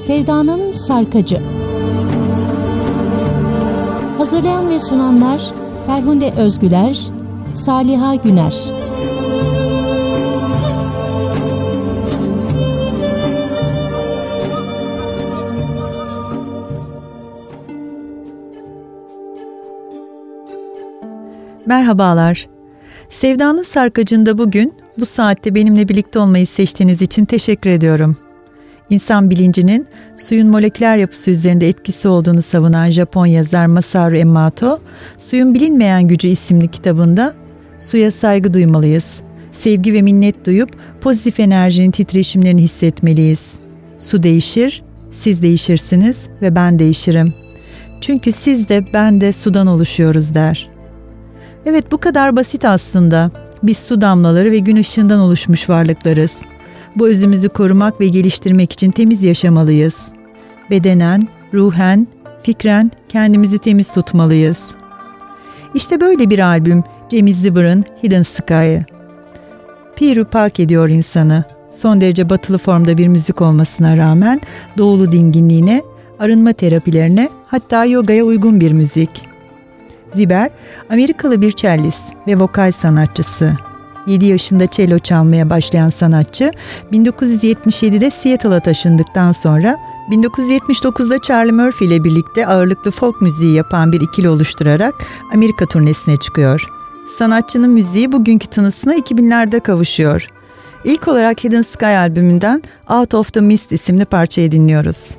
Sevdanın Sarkacı Hazırlayan ve sunanlar Ferhunde Özgüler, Saliha Güner Merhabalar. Sevdanın Sarkacı'nda bugün bu saatte benimle birlikte olmayı seçtiğiniz için teşekkür ediyorum. İnsan bilincinin suyun moleküler yapısı üzerinde etkisi olduğunu savunan Japon yazar Masaru Emoto, Suyun Bilinmeyen Gücü isimli kitabında suya saygı duymalıyız. Sevgi ve minnet duyup pozitif enerjinin titreşimlerini hissetmeliyiz. Su değişir, siz değişirsiniz ve ben değişirim. Çünkü siz de ben de sudan oluşuyoruz der. Evet bu kadar basit aslında. Biz su damlaları ve gün ışığından oluşmuş varlıklarız. Bu özümüzü korumak ve geliştirmek için temiz yaşamalıyız. Bedenen, ruhen, fikren kendimizi temiz tutmalıyız. İşte böyle bir albüm Cem Ziber'ın Hidden Sky. Piru park ediyor insanı. Son derece batılı formda bir müzik olmasına rağmen doğulu dinginliğine, arınma terapilerine hatta yogaya uygun bir müzik. Ziber, Amerikalı bir cellist ve vokal sanatçısı. 7 yaşında cello çalmaya başlayan sanatçı, 1977'de Seattle'a taşındıktan sonra 1979'da Charlie Murphy ile birlikte ağırlıklı folk müziği yapan bir ikili oluşturarak Amerika turnesine çıkıyor. Sanatçının müziği bugünkü tınısına 2000'lerde kavuşuyor. İlk olarak Hidden Sky albümünden Out of the Mist isimli parçayı dinliyoruz.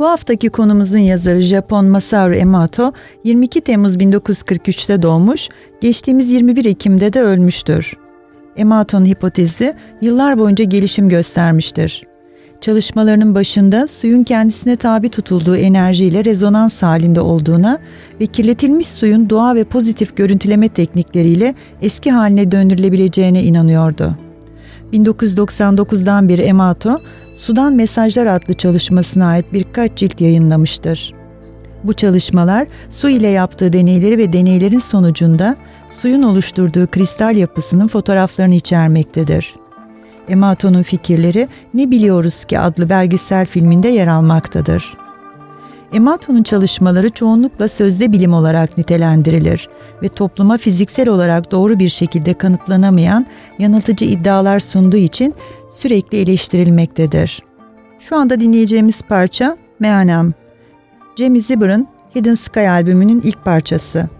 Bu haftaki konumuzun yazarı Japon Masaru Emoto 22 Temmuz 1943'te doğmuş, geçtiğimiz 21 Ekim'de de ölmüştür. Emoto'nun hipotezi yıllar boyunca gelişim göstermiştir. Çalışmalarının başında suyun kendisine tabi tutulduğu enerjiyle rezonans halinde olduğuna ve kirletilmiş suyun doğa ve pozitif görüntüleme teknikleriyle eski haline döndürülebileceğine inanıyordu. 1999'dan beri Emato, Sudan Mesajlar adlı çalışmasına ait birkaç cilt yayınlamıştır. Bu çalışmalar su ile yaptığı deneyleri ve deneylerin sonucunda suyun oluşturduğu kristal yapısının fotoğraflarını içermektedir. Emato'nun fikirleri Ne Biliyoruz Ki adlı belgesel filminde yer almaktadır. Emato'nun çalışmaları çoğunlukla sözde bilim olarak nitelendirilir ve topluma fiziksel olarak doğru bir şekilde kanıtlanamayan yanıltıcı iddialar sunduğu için sürekli eleştirilmektedir. Şu anda dinleyeceğimiz parça Meanem. Jamie Zibber'ın Hidden Sky albümünün ilk parçası.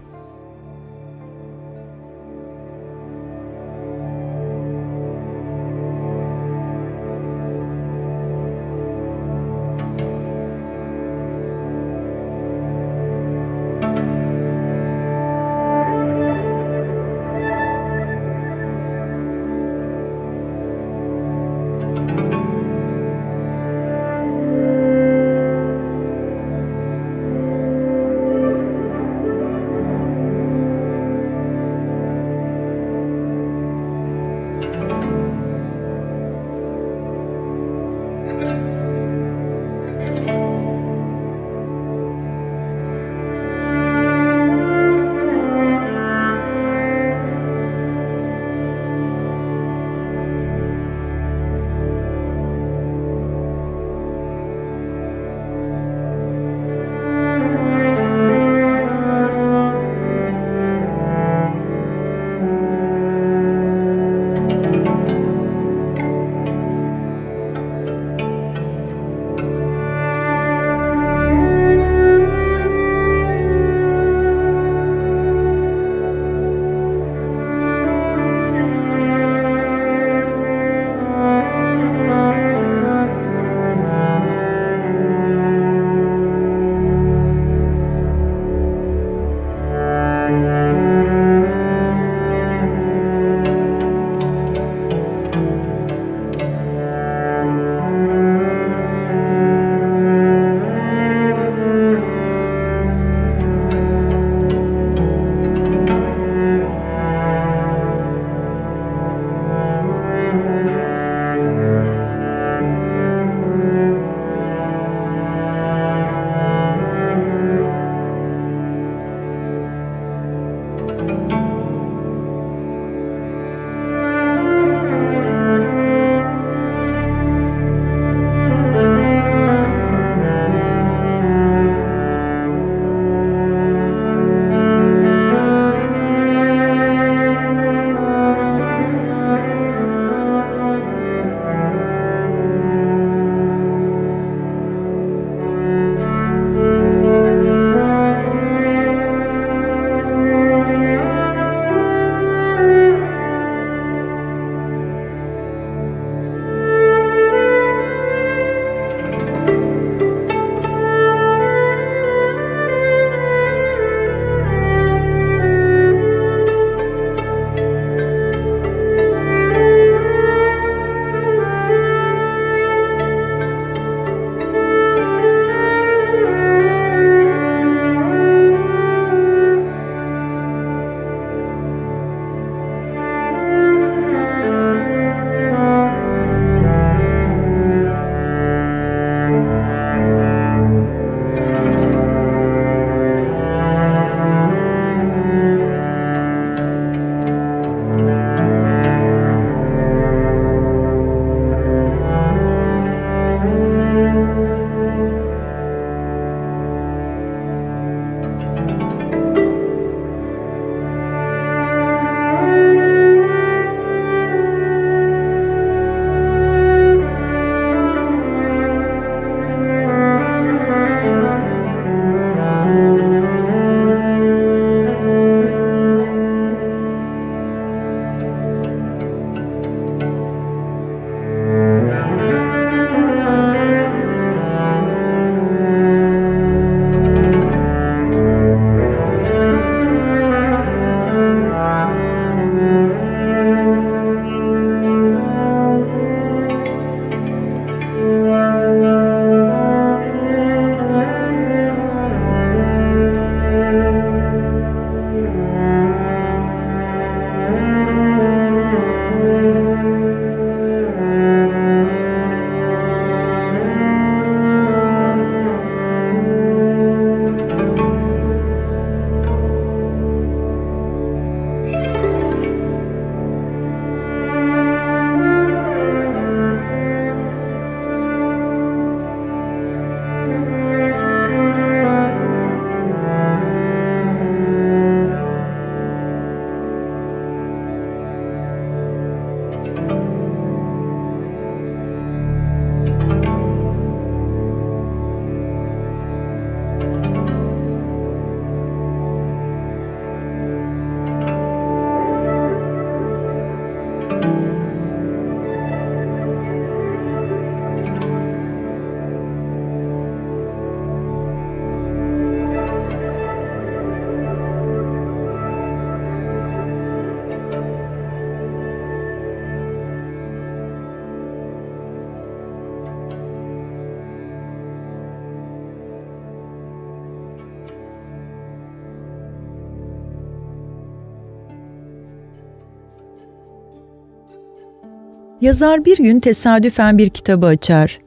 Yazar bir gün tesadüfen bir kitabı açar.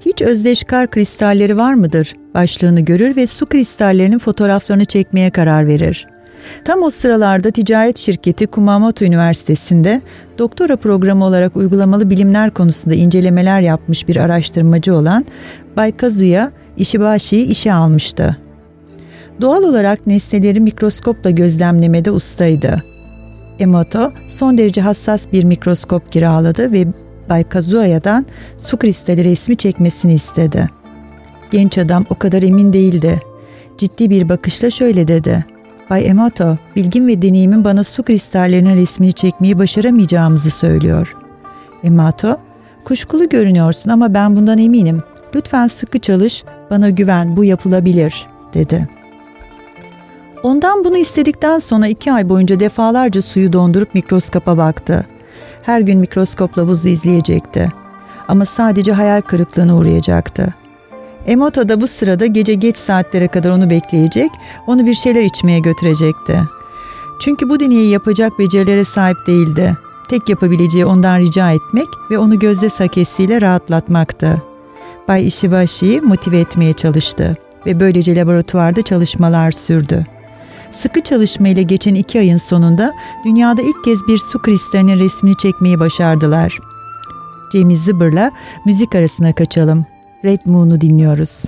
Hiç özdeş kar kristalleri var mıdır? Başlığını görür ve su kristallerinin fotoğraflarını çekmeye karar verir. Tam o sıralarda ticaret şirketi Kumamoto Üniversitesi'nde doktora programı olarak uygulamalı bilimler konusunda incelemeler yapmış bir araştırmacı olan Bay Kazuya Ishibashi'yi işe almıştı. Doğal olarak nesneleri mikroskopla gözlemlemede ustaydı. Emoto son derece hassas bir mikroskop kiraladı ve Bay Kazuaya'dan su kristali resmi çekmesini istedi. Genç adam o kadar emin değildi. Ciddi bir bakışla şöyle dedi. Bay Emoto, bilgim ve deneyimin bana su kristallerinin resmini çekmeyi başaramayacağımızı söylüyor. Emoto, kuşkulu görünüyorsun ama ben bundan eminim. Lütfen sıkı çalış, bana güven, bu yapılabilir, dedi. Ondan bunu istedikten sonra iki ay boyunca defalarca suyu dondurup mikroskopa baktı. Her gün mikroskopla buzu izleyecekti. Ama sadece hayal kırıklığına uğrayacaktı. Emoto da bu sırada gece geç saatlere kadar onu bekleyecek, onu bir şeyler içmeye götürecekti. Çünkü bu deneyi yapacak becerilere sahip değildi. Tek yapabileceği ondan rica etmek ve onu gözde sakesiyle rahatlatmaktı. Bay Ishibashi'yi motive etmeye çalıştı ve böylece laboratuvarda çalışmalar sürdü. Sıkı çalışma ile geçen iki ayın sonunda dünyada ilk kez bir su kristalinin resmini çekmeyi başardılar. Jamie Zibber'la müzik arasına kaçalım. Red Moon'u dinliyoruz.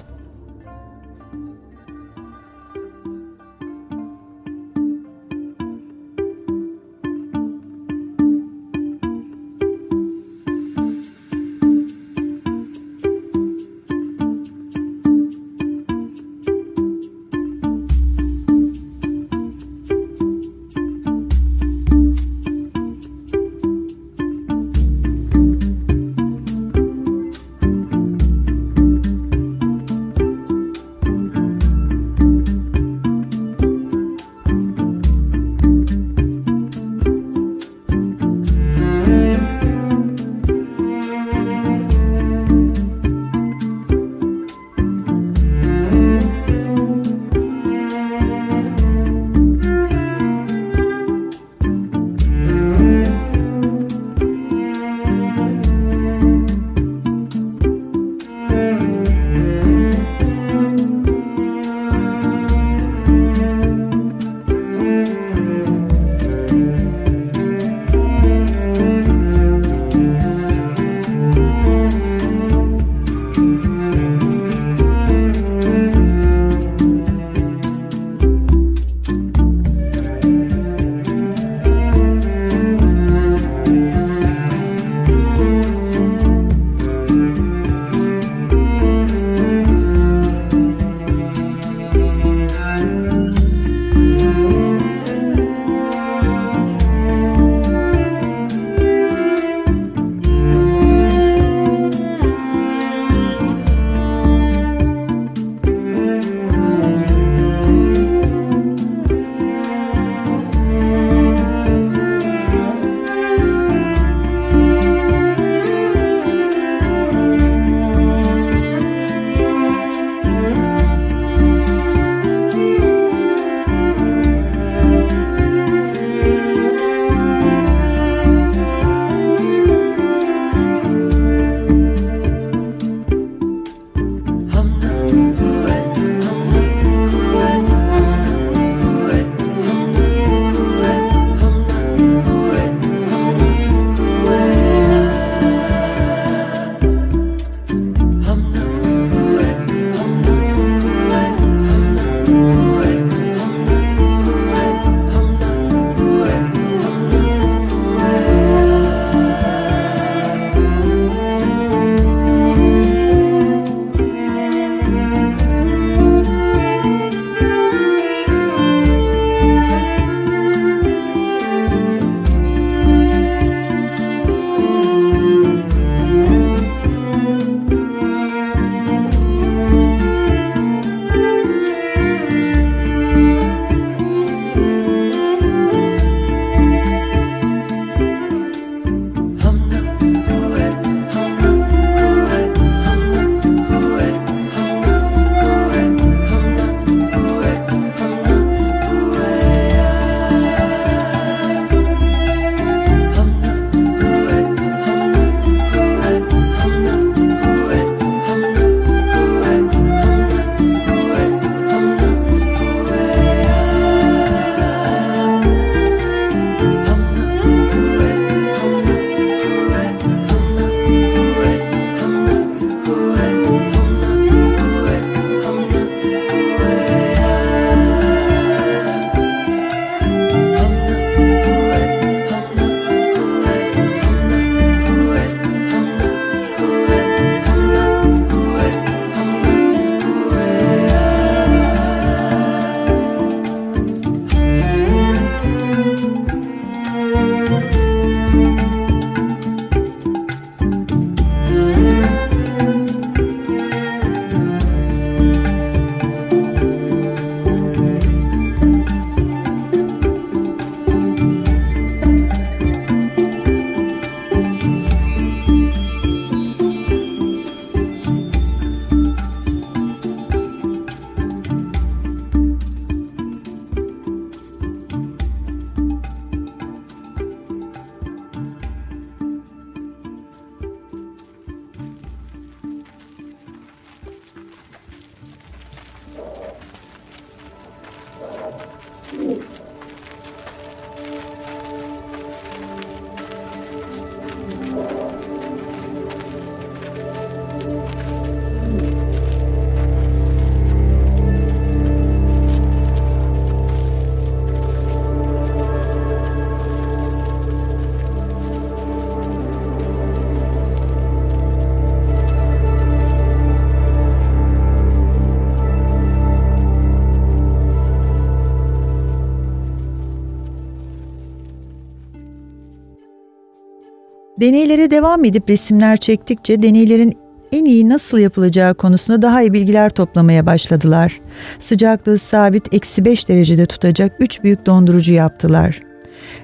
Deneylere devam edip resimler çektikçe deneylerin en iyi nasıl yapılacağı konusunda daha iyi bilgiler toplamaya başladılar. Sıcaklığı sabit eksi 5 derecede tutacak 3 büyük dondurucu yaptılar.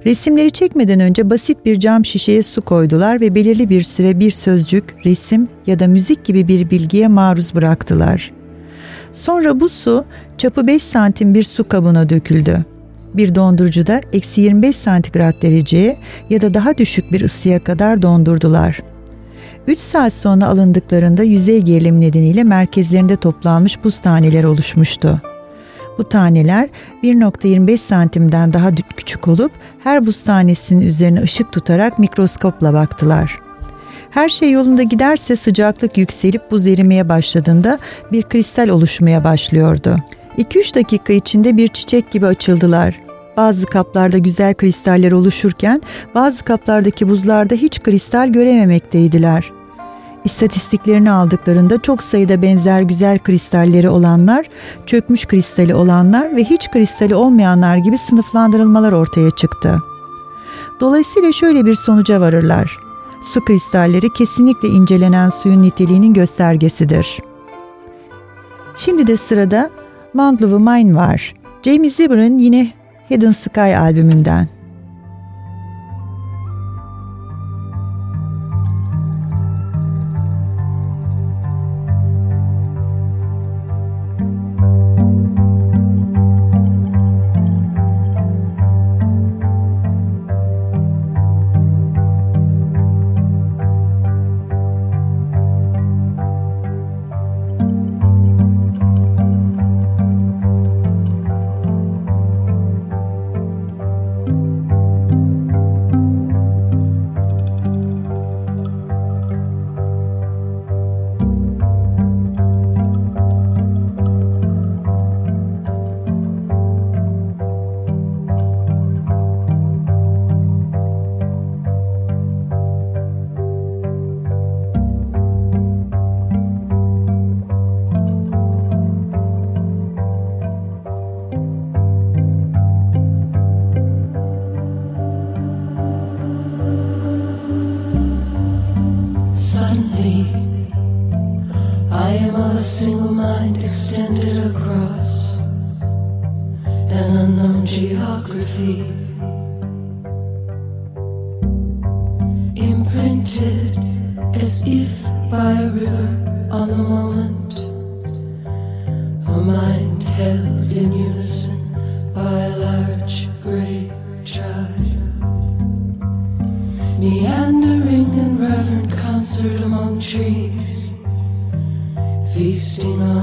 Resimleri çekmeden önce basit bir cam şişeye su koydular ve belirli bir süre bir sözcük, resim ya da müzik gibi bir bilgiye maruz bıraktılar. Sonra bu su çapı 5 santim bir su kabına döküldü bir dondurucuda eksi 25 santigrat dereceye ya da daha düşük bir ısıya kadar dondurdular. 3 saat sonra alındıklarında yüzey gerilim nedeniyle merkezlerinde toplanmış buz taneleri oluşmuştu. Bu taneler 1.25 santimden daha küçük olup her buz tanesinin üzerine ışık tutarak mikroskopla baktılar. Her şey yolunda giderse sıcaklık yükselip buz erimeye başladığında bir kristal oluşmaya başlıyordu. 2-3 dakika içinde bir çiçek gibi açıldılar. Bazı kaplarda güzel kristaller oluşurken bazı kaplardaki buzlarda hiç kristal görememekteydiler. İstatistiklerini aldıklarında çok sayıda benzer güzel kristalleri olanlar, çökmüş kristali olanlar ve hiç kristali olmayanlar gibi sınıflandırılmalar ortaya çıktı. Dolayısıyla şöyle bir sonuca varırlar. Su kristalleri kesinlikle incelenen suyun niteliğinin göstergesidir. Şimdi de sırada Mandlovu Mine var. Jamie Zibber'ın yine Hidden Sky albümünden. imprinted as if by a river on the moment. A mind held in unison by a large grey tide. Meandering in reverent concert among trees, feasting on.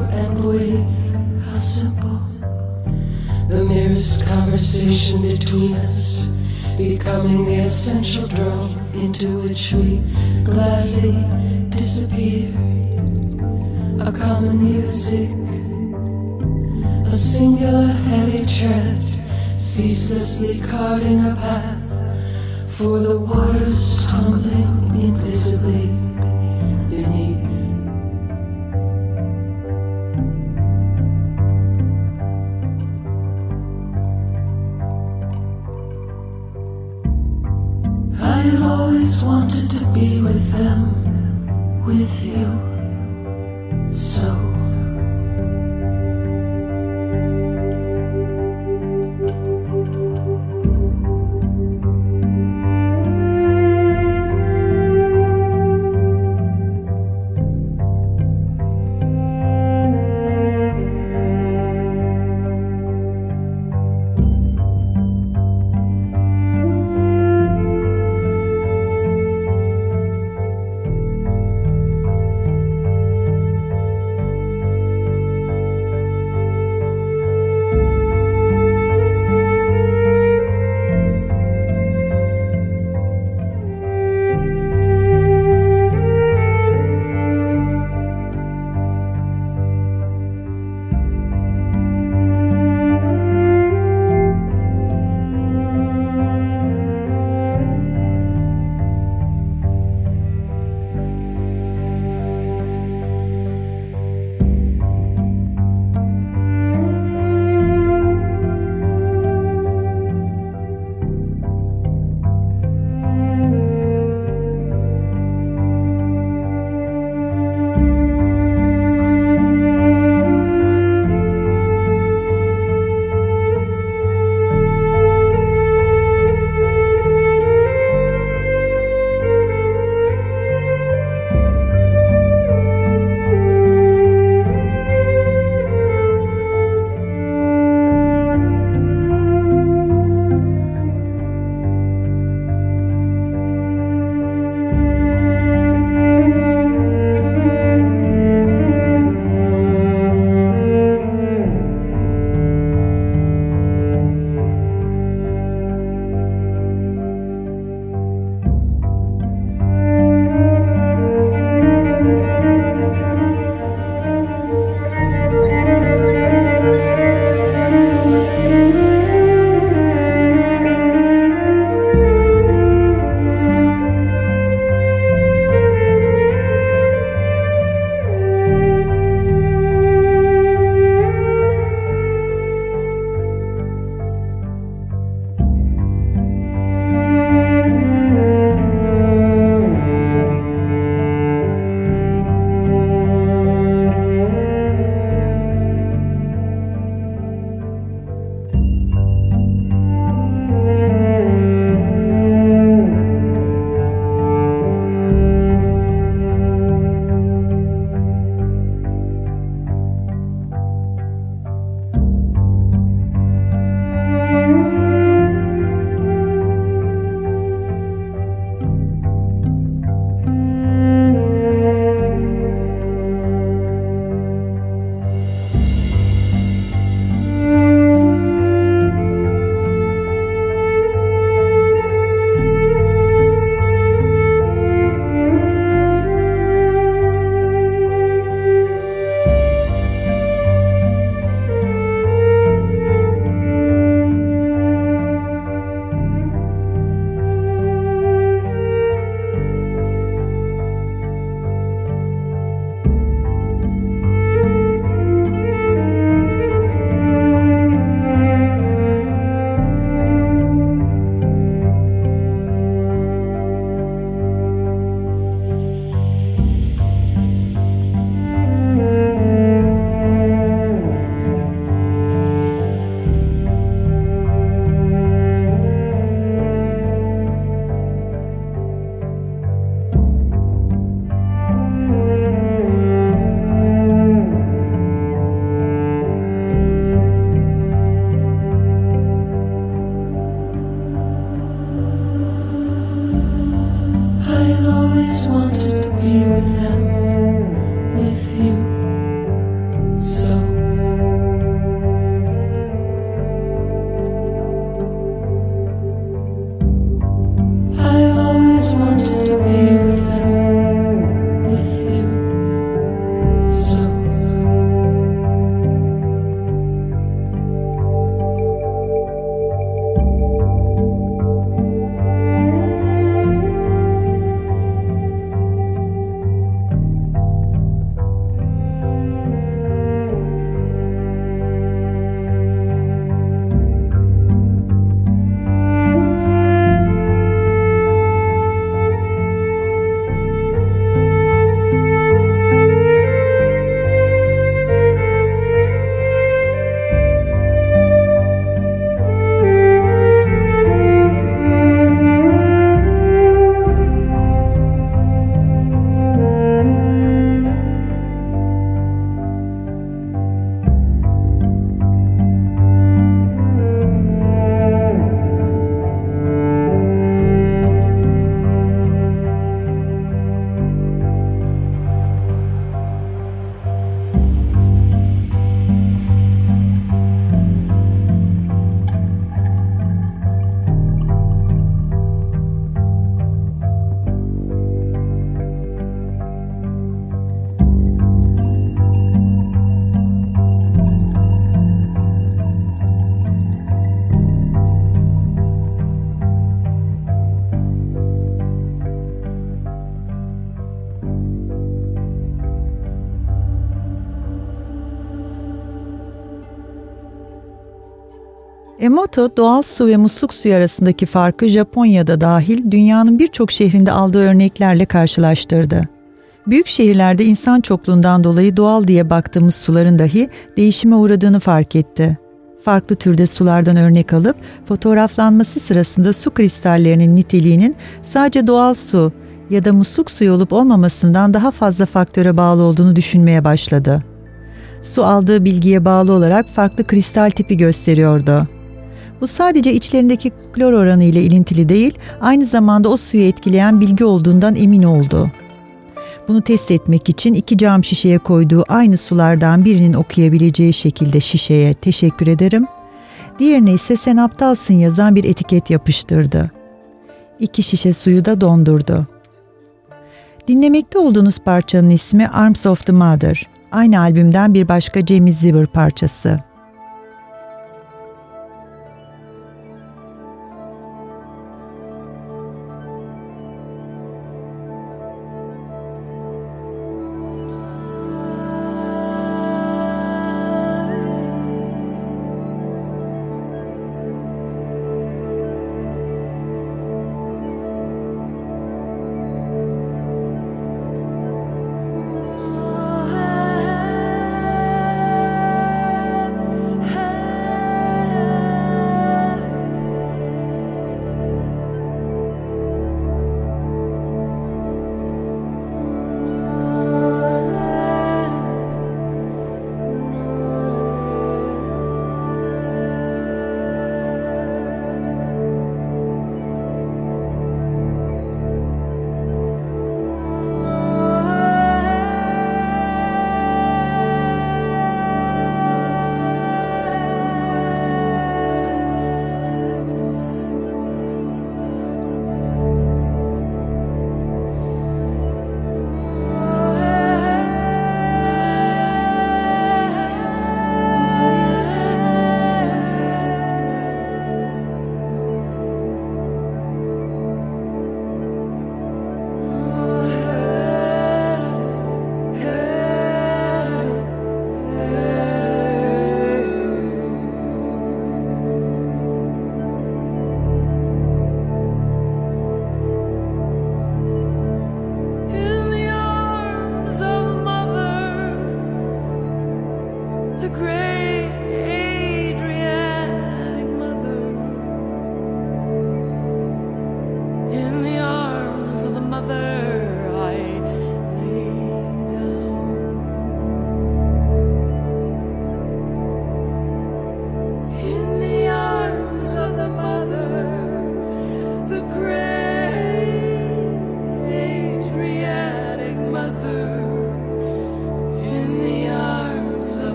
And wave, how simple. The merest conversation between us, becoming the essential drum into which we gladly disappear. A common music, a singular heavy tread ceaselessly carving a path for the waters tumbling invisibly always wanted to be with them, with you, so. Emoto doğal su ve musluk suyu arasındaki farkı Japonya'da dahil dünyanın birçok şehrinde aldığı örneklerle karşılaştırdı. Büyük şehirlerde insan çokluğundan dolayı doğal diye baktığımız suların dahi değişime uğradığını fark etti. Farklı türde sulardan örnek alıp fotoğraflanması sırasında su kristallerinin niteliğinin sadece doğal su ya da musluk suyu olup olmamasından daha fazla faktöre bağlı olduğunu düşünmeye başladı. Su aldığı bilgiye bağlı olarak farklı kristal tipi gösteriyordu. Bu sadece içlerindeki klor oranı ile ilintili değil, aynı zamanda o suyu etkileyen bilgi olduğundan emin oldu. Bunu test etmek için iki cam şişeye koyduğu aynı sulardan birinin okuyabileceği şekilde şişeye teşekkür ederim. Diğerine ise sen aptalsın yazan bir etiket yapıştırdı. İki şişe suyu da dondurdu. Dinlemekte olduğunuz parçanın ismi Arms of the Mother. Aynı albümden bir başka Jamie Ziver parçası.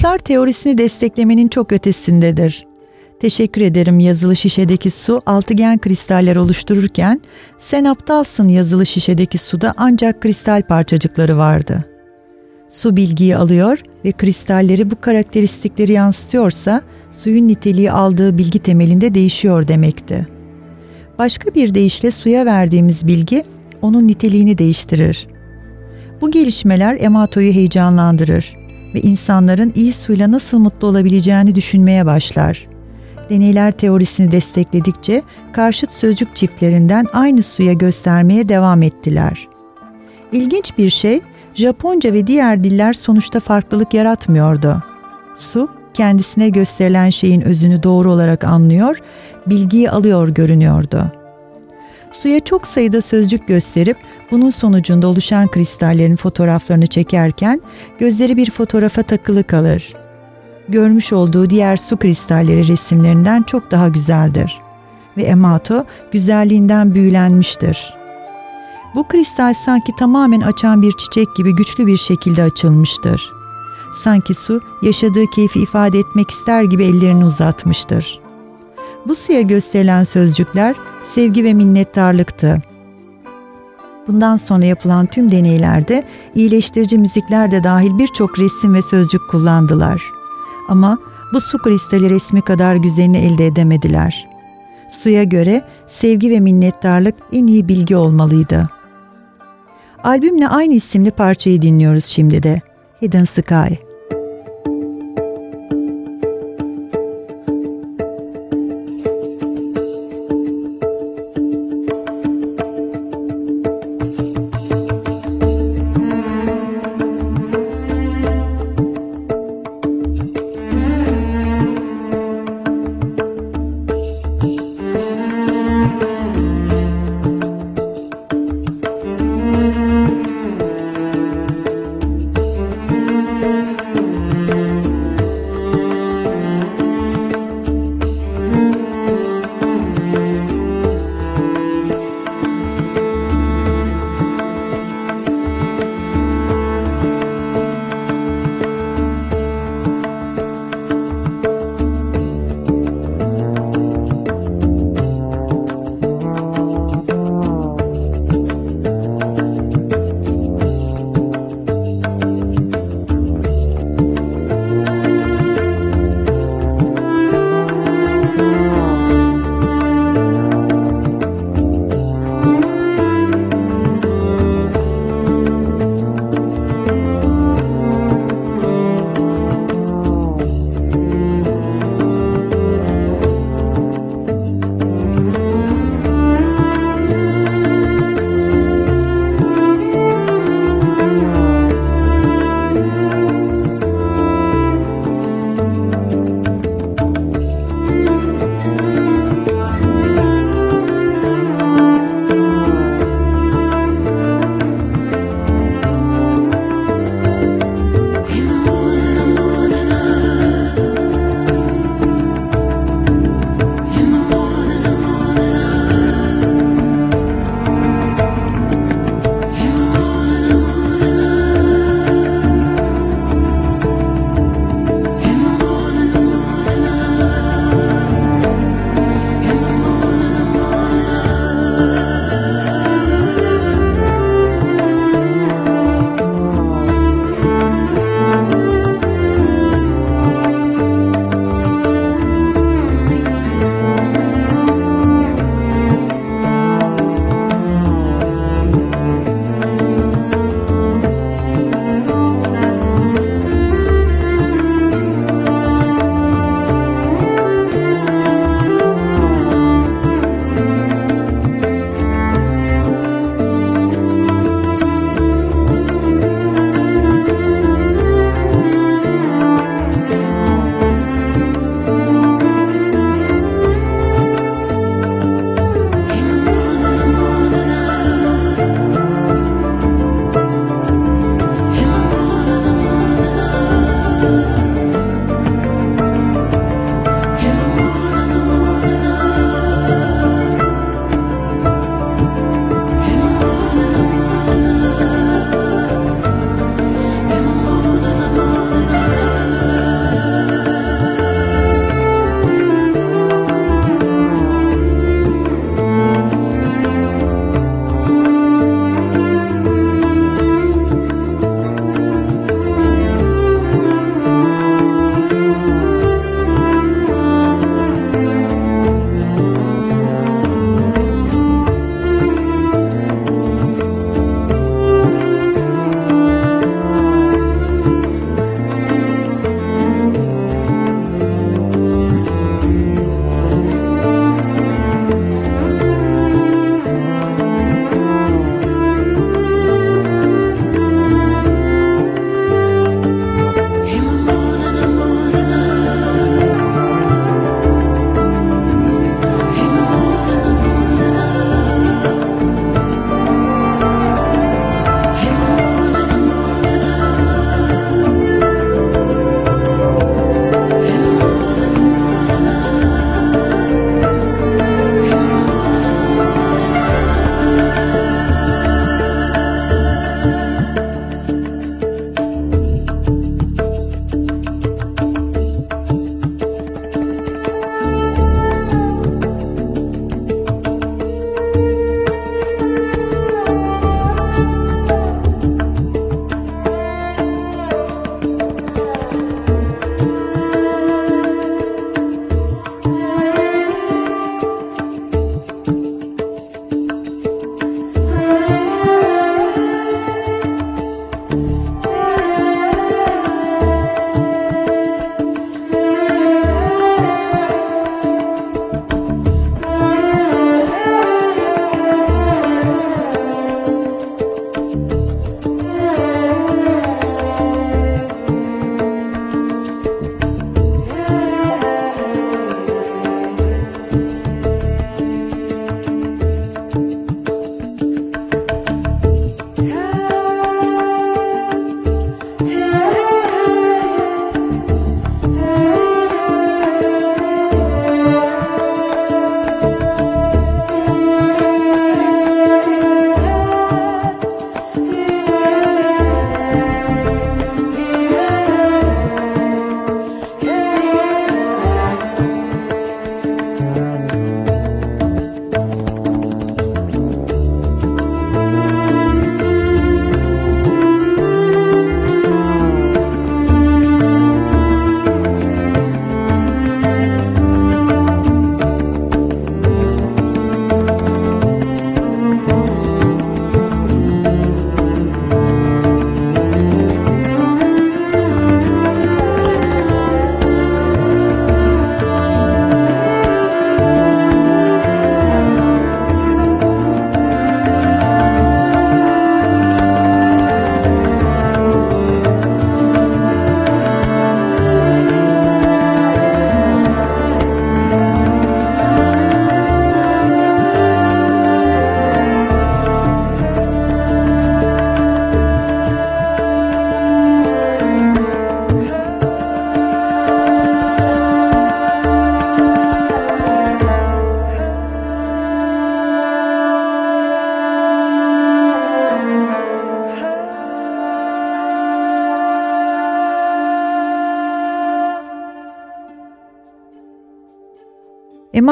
Taşlar teorisini desteklemenin çok ötesindedir. Teşekkür ederim yazılı şişedeki su altıgen kristaller oluştururken sen aptalsın yazılı şişedeki suda ancak kristal parçacıkları vardı. Su bilgiyi alıyor ve kristalleri bu karakteristikleri yansıtıyorsa suyun niteliği aldığı bilgi temelinde değişiyor demekti. Başka bir deyişle suya verdiğimiz bilgi onun niteliğini değiştirir. Bu gelişmeler Emato'yu heyecanlandırır ve insanların iyi suyla nasıl mutlu olabileceğini düşünmeye başlar. Deneyler teorisini destekledikçe karşıt sözcük çiftlerinden aynı suya göstermeye devam ettiler. İlginç bir şey, Japonca ve diğer diller sonuçta farklılık yaratmıyordu. Su, kendisine gösterilen şeyin özünü doğru olarak anlıyor, bilgiyi alıyor görünüyordu. Suya çok sayıda sözcük gösterip bunun sonucunda oluşan kristallerin fotoğraflarını çekerken gözleri bir fotoğrafa takılı kalır. Görmüş olduğu diğer su kristalleri resimlerinden çok daha güzeldir ve Emato güzelliğinden büyülenmiştir. Bu kristal sanki tamamen açan bir çiçek gibi güçlü bir şekilde açılmıştır. Sanki su yaşadığı keyfi ifade etmek ister gibi ellerini uzatmıştır. Bu suya gösterilen sözcükler sevgi ve minnettarlıktı. Bundan sonra yapılan tüm deneylerde iyileştirici müzikler de dahil birçok resim ve sözcük kullandılar. Ama bu su kristali resmi kadar güzelini elde edemediler. Suya göre sevgi ve minnettarlık en iyi bilgi olmalıydı. Albümle aynı isimli parçayı dinliyoruz şimdi de. Hidden Sky.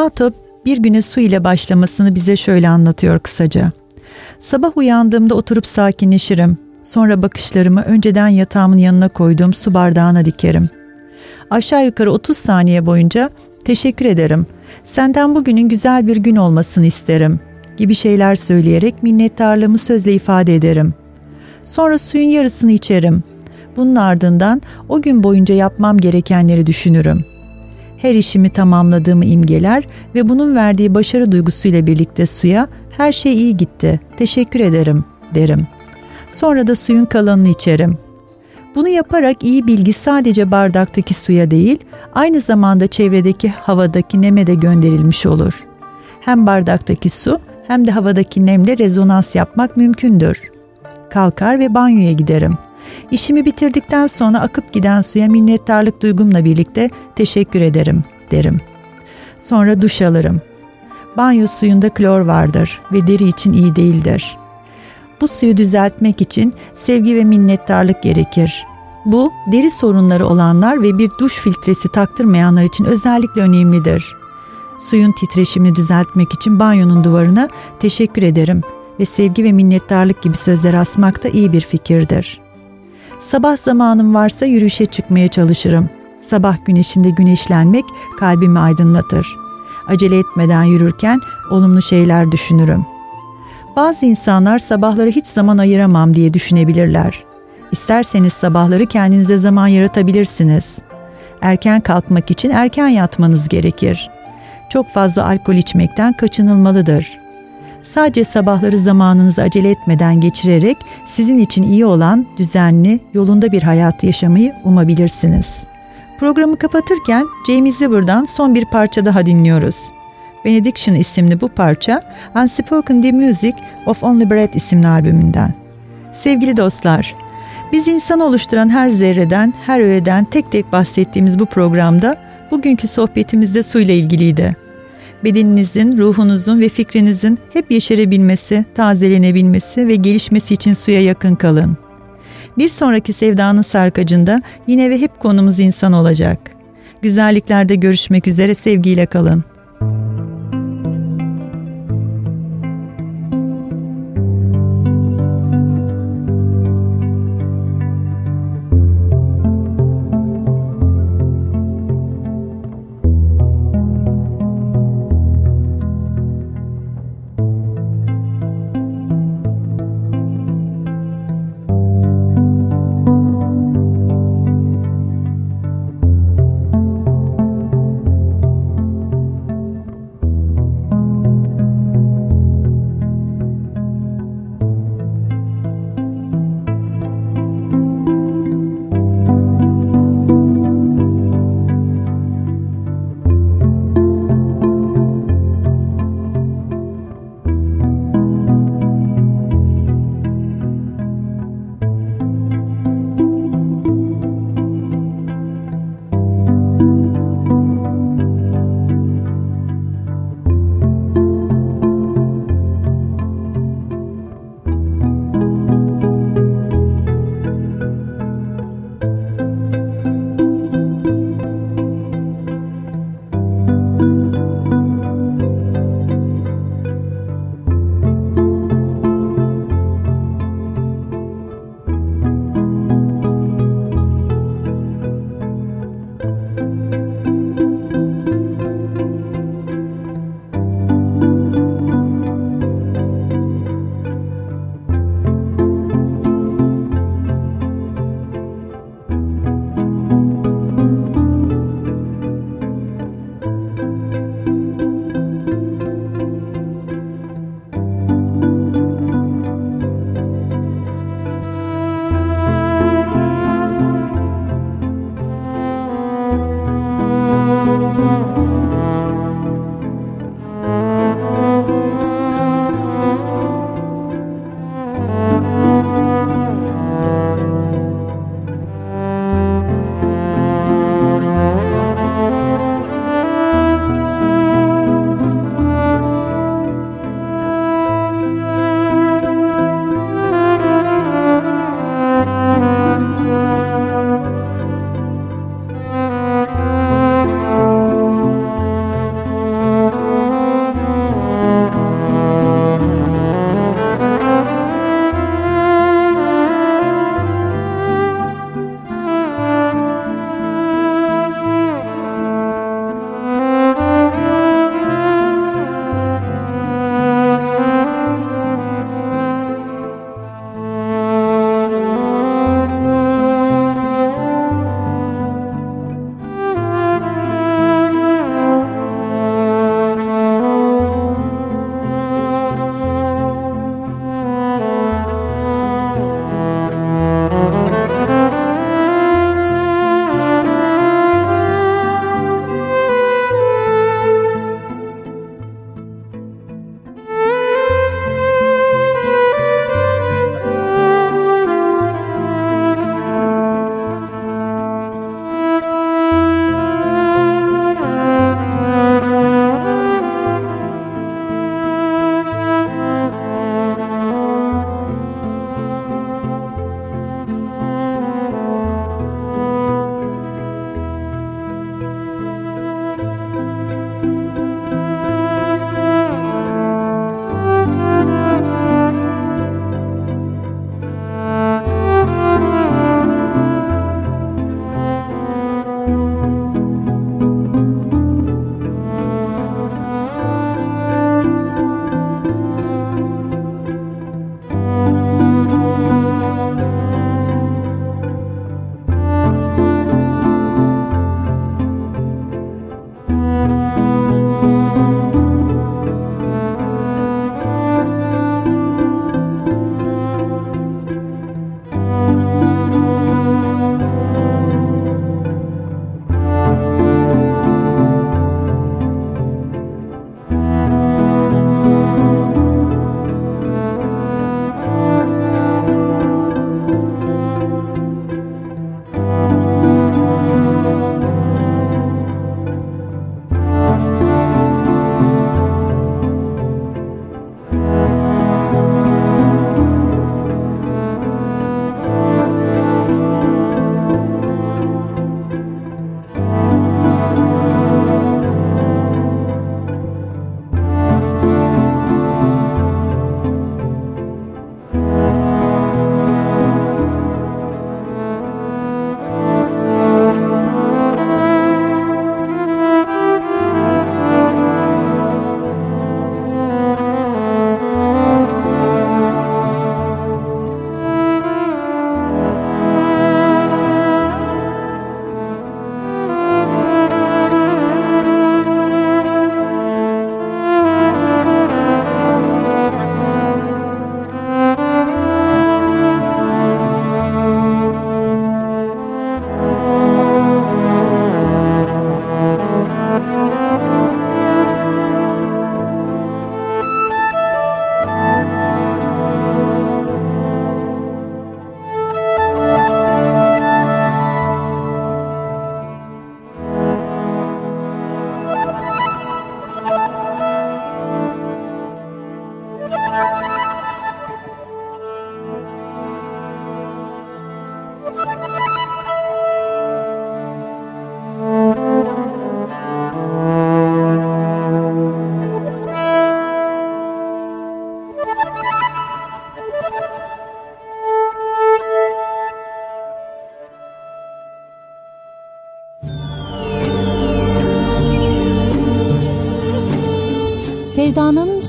Emato bir güne su ile başlamasını bize şöyle anlatıyor kısaca. Sabah uyandığımda oturup sakinleşirim. Sonra bakışlarımı önceden yatağımın yanına koyduğum su bardağına dikerim. Aşağı yukarı 30 saniye boyunca teşekkür ederim. Senden bugünün güzel bir gün olmasını isterim gibi şeyler söyleyerek minnettarlığımı sözle ifade ederim. Sonra suyun yarısını içerim. Bunun ardından o gün boyunca yapmam gerekenleri düşünürüm. Her işimi tamamladığımı imgeler ve bunun verdiği başarı duygusuyla birlikte suya her şey iyi gitti, teşekkür ederim derim. Sonra da suyun kalanını içerim. Bunu yaparak iyi bilgi sadece bardaktaki suya değil, aynı zamanda çevredeki havadaki neme de gönderilmiş olur. Hem bardaktaki su hem de havadaki nemle rezonans yapmak mümkündür. Kalkar ve banyoya giderim. İşimi bitirdikten sonra akıp giden suya minnettarlık duygumla birlikte teşekkür ederim derim. Sonra duş alırım. Banyo suyunda klor vardır ve deri için iyi değildir. Bu suyu düzeltmek için sevgi ve minnettarlık gerekir. Bu deri sorunları olanlar ve bir duş filtresi taktırmayanlar için özellikle önemlidir. Suyun titreşimini düzeltmek için banyonun duvarına teşekkür ederim ve sevgi ve minnettarlık gibi sözler asmak da iyi bir fikirdir. Sabah zamanım varsa yürüyüşe çıkmaya çalışırım. Sabah güneşinde güneşlenmek kalbimi aydınlatır. Acele etmeden yürürken olumlu şeyler düşünürüm. Bazı insanlar sabahları hiç zaman ayıramam diye düşünebilirler. İsterseniz sabahları kendinize zaman yaratabilirsiniz. Erken kalkmak için erken yatmanız gerekir. Çok fazla alkol içmekten kaçınılmalıdır. Sadece sabahları zamanınızı acele etmeden geçirerek sizin için iyi olan, düzenli, yolunda bir hayat yaşamayı umabilirsiniz. Programı kapatırken Jamie Zibber'dan son bir parça daha dinliyoruz. Benediction isimli bu parça Unspoken The Music of Only Breath isimli albümünden. Sevgili dostlar, biz insan oluşturan her zerreden, her öğeden tek tek bahsettiğimiz bu programda bugünkü sohbetimizde suyla ilgiliydi. Bedeninizin, ruhunuzun ve fikrinizin hep yeşerebilmesi, tazelenebilmesi ve gelişmesi için suya yakın kalın. Bir sonraki sevdanın sarkacında yine ve hep konumuz insan olacak. Güzelliklerde görüşmek üzere sevgiyle kalın.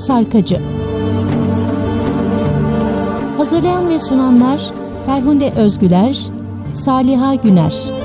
Sarkacı. Hazırlayan ve sunanlar Ferhunde Özgüler, Saliha Güner